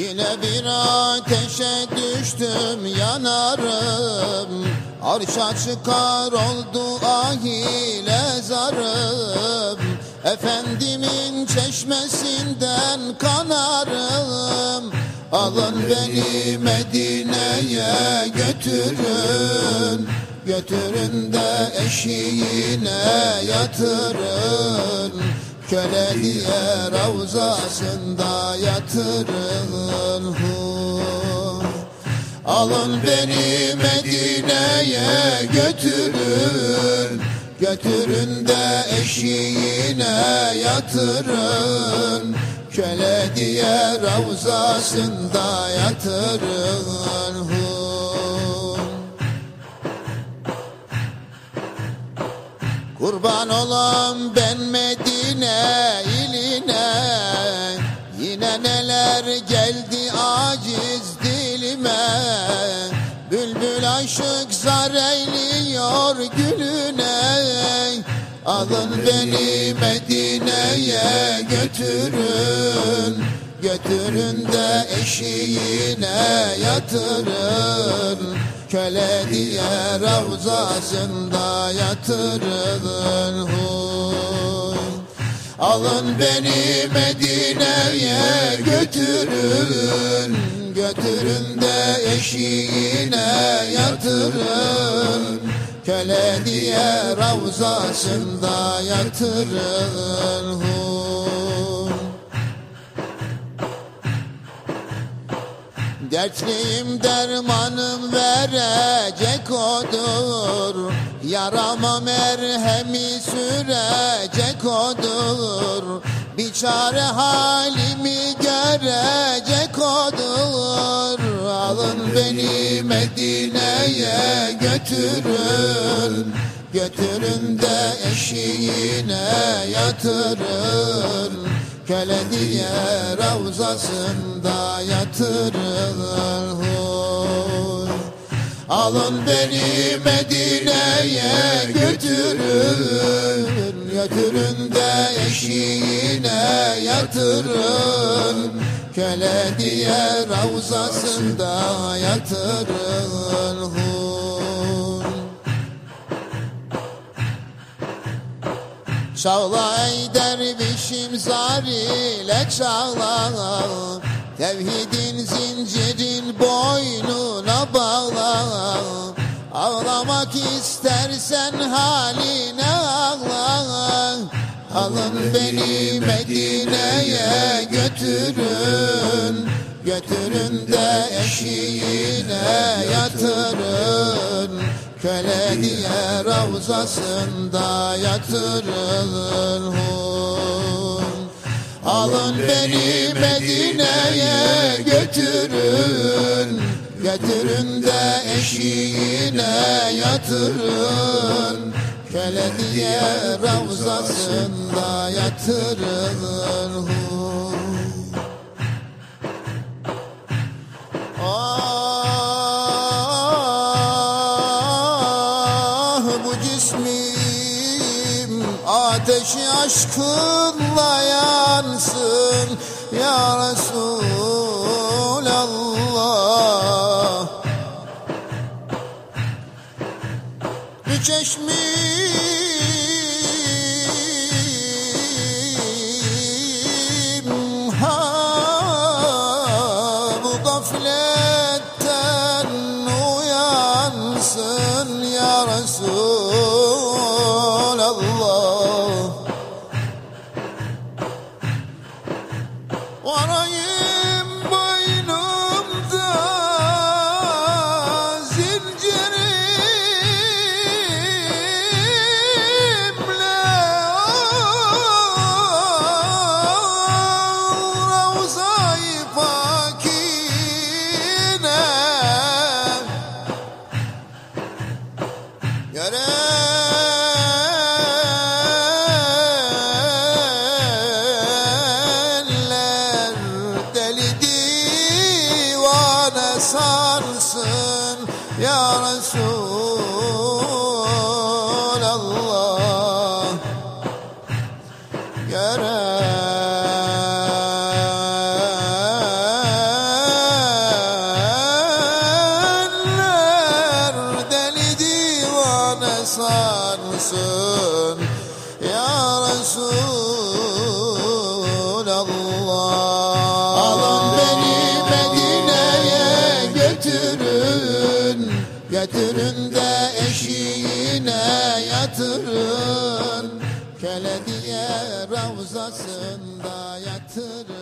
Yine bir ateşe düştüm yanarım. Arşa çıkar oldu ahile zarım. Efendimin çeşmesinden kanarım. Alın beni Medine'ye götürün. Götürün de eşiğine yatırın Köle diye ravzasında yatırın hu. Alın beni Medine'ye götürün Götürün de eşiğine yatırın Köle diye ravzasında yatırın hu. Kurban olam ben Medine Neler geldi aciz dilime Bülbül aşık zar eyliyor gülüne. Alın beni Medine'ye götürün Götürün de eşiğine yatırın. Köle diye ravzasında yatırın huy. Alın beni Medine'ye götürün. Götürün de eşiğine yatırın. Köle diye ravzasında yatırın. Dertliyim dermanım verecek odur Yarama merhemi sürecek odur Bir çare halimi görecek odur Alın beni Medine'ye götürün. Götürün de eşiğine yatırın. Köle diye ravzasında yatırılır. huy. Alın beni Medine'ye götürün. Götürün de eşiğine yatırın. Köle diye ravzasında yatırın. Çağla ey dervişim zar ile çağla Tevhidin zincirin boynuna bağla. Ağlamak istersen haline ağla. Alın beni Medine'ye götürün. Götürün de eşiğine yatırın. Köle diye ravzasında yatırılır hun. Alın beni Medine'ye götürün. Götürün de eşiğine yatırın. Köle diye ravzasında yatırılır ateşi aşkınla yansın ya Resulallah. Bu çeşmim basarsın Ya Resulallah. Alın beni Medine'ye götürün. Götürün de eşiğine yatırın. Köle diye ravzasında yatırın